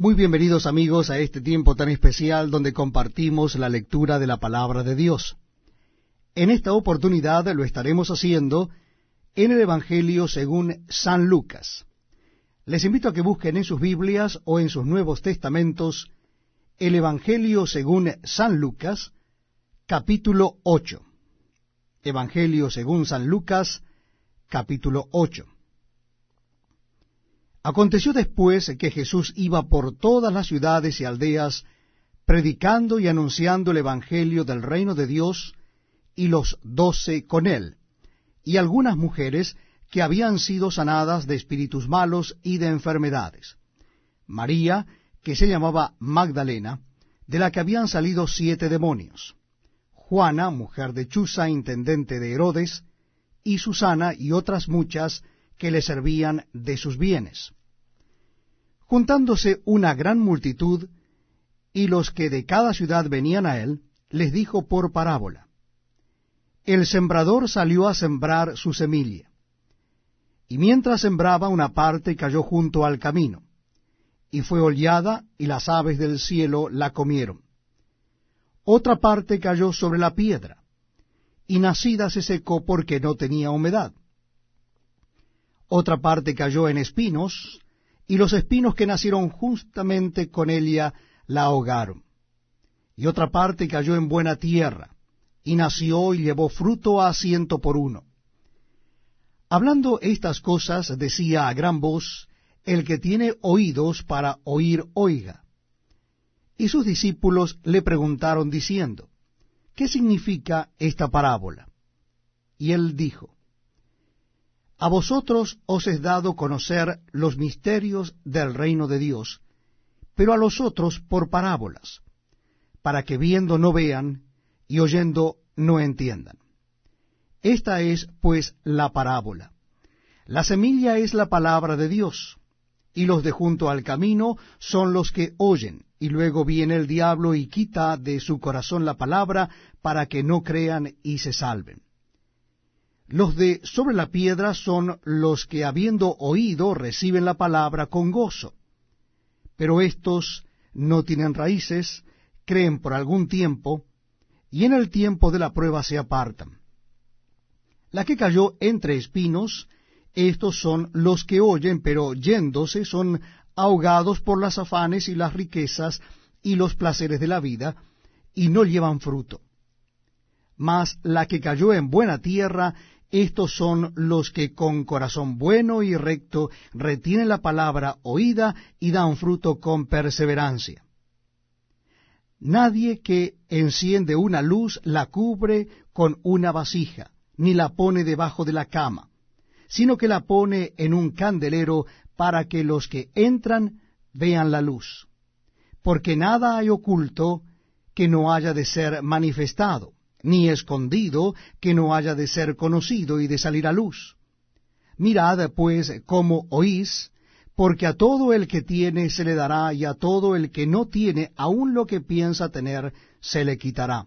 Muy bienvenidos amigos a este tiempo tan especial donde compartimos la lectura de la palabra de Dios. En esta oportunidad lo estaremos haciendo en el Evangelio según San Lucas. Les invito a que busquen en sus Biblias o en sus Nuevos Testamentos el Evangelio según San Lucas, capítulo 8. Evangelio según San Lucas, capítulo 8. Aconteció después que Jesús iba por todas las ciudades y aldeas, predicando y anunciando el Evangelio del reino de Dios, y los doce con él, y algunas mujeres que habían sido sanadas de espíritus malos y de enfermedades. María, que se llamaba Magdalena, de la que habían salido siete demonios. Juana, mujer de Chuza, intendente de Herodes, y Susana y otras muchas que le servían de sus bienes. Juntándose una gran multitud, y los que de cada ciudad venían a él, les dijo por parábola, El sembrador salió a sembrar su semilla, y mientras sembraba una parte cayó junto al camino, y fue hollada, y las aves del cielo la comieron. Otra parte cayó sobre la piedra, y nacida se secó porque no tenía humedad. Otra parte cayó en espinos, y los espinos que nacieron justamente con ella la ahogaron. Y otra parte cayó en buena tierra, y nació y llevó fruto a ciento por uno. Hablando estas cosas, decía a gran voz, el que tiene oídos para oír, oiga. Y sus discípulos le preguntaron diciendo, ¿qué significa esta parábola? Y él dijo, A vosotros os es dado conocer los misterios del reino de Dios, pero a los otros por parábolas, para que viendo no vean y oyendo no entiendan. Esta es, pues, la parábola. La semilla es la palabra de Dios, y los de junto al camino son los que oyen, y luego viene el diablo y quita de su corazón la palabra para que no crean y se salven. Los de sobre la piedra son los que habiendo oído reciben la palabra con gozo. Pero estos no tienen raíces, creen por algún tiempo, y en el tiempo de la prueba se apartan. La que cayó entre espinos, estos son los que oyen, pero yéndose son ahogados por las afanes y las riquezas y los placeres de la vida, y no llevan fruto. Mas la que cayó en buena tierra, estos son los que con corazón bueno y recto retienen la palabra oída y dan fruto con perseverancia. Nadie que enciende una luz la cubre con una vasija, ni la pone debajo de la cama sino que la pone en un candelero para que los que entran vean la luz. Porque nada hay oculto que no haya de ser manifestado, ni escondido que no haya de ser conocido y de salir a luz. Mirad, pues, cómo oís, porque a todo el que tiene se le dará, y a todo el que no tiene, aun lo que piensa tener, se le quitará.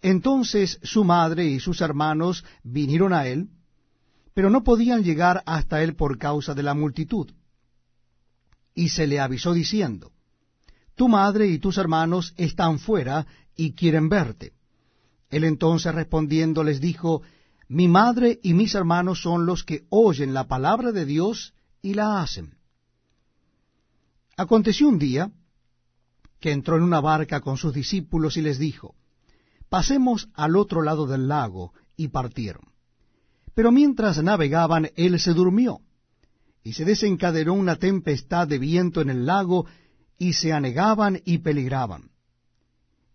Entonces su madre y sus hermanos vinieron a él, pero no podían llegar hasta él por causa de la multitud. Y se le avisó diciendo, Tu madre y tus hermanos están fuera y quieren verte. Él entonces respondiendo les dijo, Mi madre y mis hermanos son los que oyen la palabra de Dios y la hacen. Aconteció un día que entró en una barca con sus discípulos y les dijo, Pasemos al otro lado del lago, y partieron. Pero mientras navegaban, él se durmió, y se desencadenó una tempestad de viento en el lago, y se anegaban y peligraban.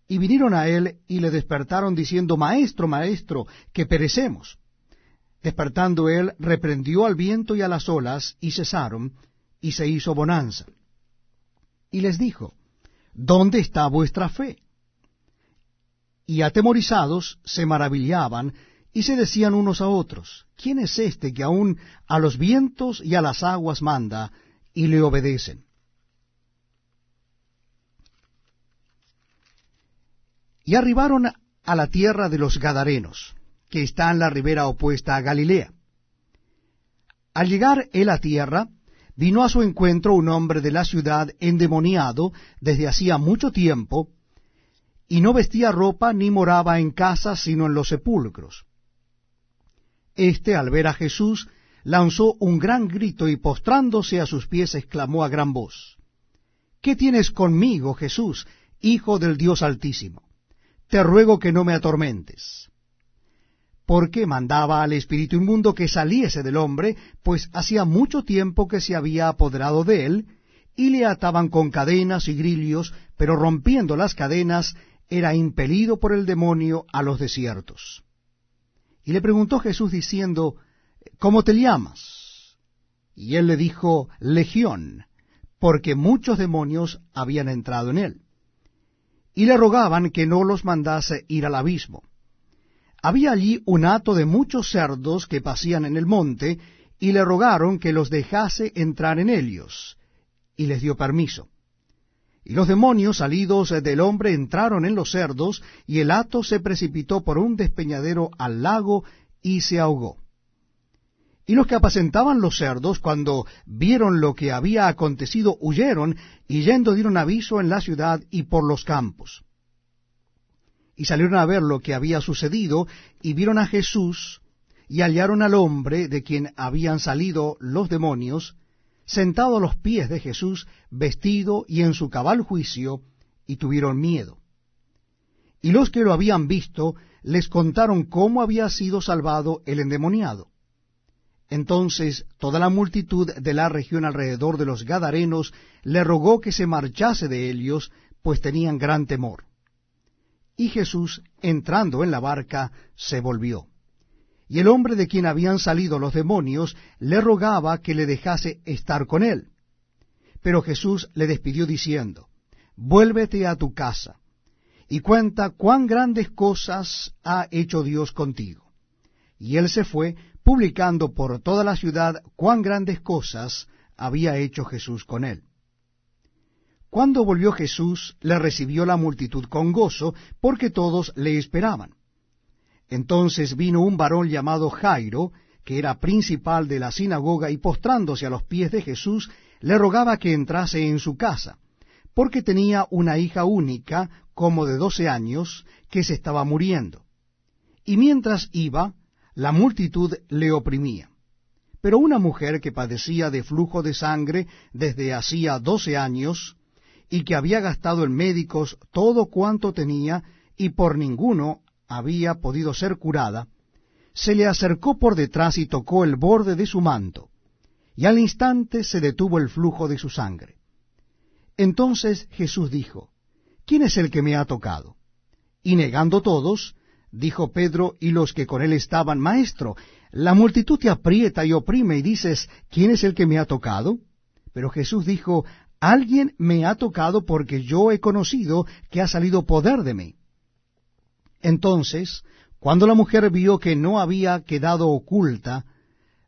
Y vinieron a él y le despertaron diciendo, Maestro, maestro, que perecemos. Despertando él, reprendió al viento y a las olas, y cesaron, y se hizo bonanza. Y les dijo, ¿Dónde está vuestra fe? Y atemorizados se maravillaban, y se decían unos a otros, ¿quién es este que aun a los vientos y a las aguas manda y le obedecen? Y arribaron a la tierra de los Gadarenos, que está en la ribera opuesta a Galilea. Al llegar él a tierra, vino a su encuentro un hombre de la ciudad endemoniado desde hacía mucho tiempo, y no vestía ropa ni moraba en casa sino en los sepulcros. Este, al ver a Jesús, lanzó un gran grito y postrándose a sus pies exclamó a gran voz, ¿Qué tienes conmigo, Jesús, Hijo del Dios Altísimo? Te ruego que no me atormentes. Porque mandaba al espíritu inmundo que saliese del hombre, pues hacía mucho tiempo que se había apoderado de él, y le ataban con cadenas y grillos, pero rompiendo las cadenas, era impelido por el demonio a los desiertos. Y le preguntó Jesús diciendo, ¿Cómo te llamas? Y él le dijo, Legión, porque muchos demonios habían entrado en él. Y le rogaban que no los mandase ir al abismo. Había allí un hato de muchos cerdos que pasían en el monte, y le rogaron que los dejase entrar en ellos, y les dio permiso. Y los demonios salidos del hombre entraron en los cerdos, y el hato se precipitó por un despeñadero al lago y se ahogó. Y los que apacentaban los cerdos, cuando vieron lo que había acontecido, huyeron, y yendo dieron aviso en la ciudad y por los campos. Y salieron a ver lo que había sucedido, y vieron a Jesús, y hallaron al hombre de quien habían salido los demonios, sentado a los pies de Jesús, vestido y en su cabal juicio, y tuvieron miedo. Y los que lo habían visto les contaron cómo había sido salvado el endemoniado. Entonces toda la multitud de la región alrededor de los Gadarenos le rogó que se marchase de ellos, pues tenían gran temor. Y Jesús, entrando en la barca, se volvió. Y el hombre de quien habían salido los demonios le rogaba que le dejase estar con él. Pero Jesús le despidió diciendo, Vuélvete a tu casa, y cuenta cuán grandes cosas ha hecho Dios contigo. Y él se fue, publicando por toda la ciudad cuán grandes cosas había hecho Jesús con él. Cuando volvió Jesús, le recibió la multitud con gozo, porque todos le esperaban. Entonces vino un varón llamado Jairo, que era principal de la sinagoga, y postrándose a los pies de Jesús, le rogaba que entrase en su casa, porque tenía una hija única, como de doce años, que se estaba muriendo. Y mientras iba, la multitud le oprimía. Pero una mujer que padecía de flujo de sangre desde hacía doce años, y que había gastado en médicos todo cuanto tenía, y por ninguno había podido ser curada, se le acercó por detrás y tocó el borde de su manto, y al instante se detuvo el flujo de su sangre. Entonces Jesús dijo, ¿quién es el que me ha tocado? Y negando todos, dijo Pedro y los que con él estaban, Maestro, la multitud te aprieta y oprime y dices, ¿quién es el que me ha tocado? Pero Jesús dijo, Alguien me ha tocado porque yo he conocido que ha salido poder de mí. Entonces, cuando la mujer vio que no había quedado oculta,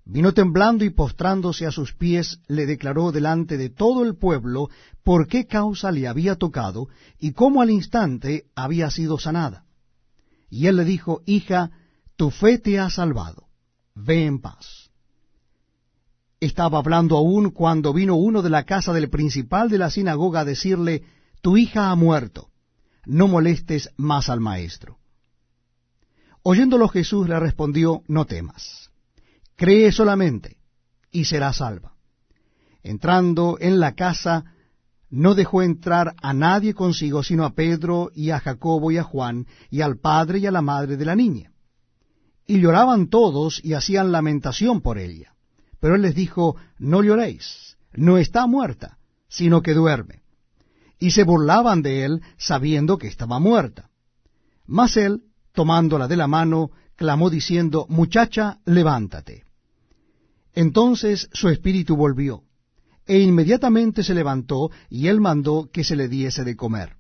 vino temblando y postrándose a sus pies, le declaró delante de todo el pueblo por qué causa le había tocado y cómo al instante había sido sanada. Y él le dijo, Hija, tu fe te ha salvado, ve en paz. Estaba hablando aún cuando vino uno de la casa del principal de la sinagoga a decirle, Tu hija ha muerto, no molestes más al maestro. Oyéndolo Jesús le respondió, no temas, cree solamente y será salva. Entrando en la casa, no dejó entrar a nadie consigo, sino a Pedro y a Jacobo y a Juan, y al padre y a la madre de la niña. Y lloraban todos y hacían lamentación por ella. Pero él les dijo, no lloréis, no está muerta, sino que duerme. Y se burlaban de él, sabiendo que estaba muerta. Mas él, tomándola de la mano, clamó diciendo, Muchacha, levántate. Entonces su espíritu volvió, e inmediatamente se levantó, y él mandó que se le diese de comer.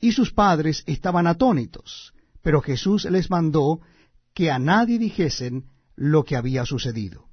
Y sus padres estaban atónitos, pero Jesús les mandó que a nadie dijesen lo que había sucedido.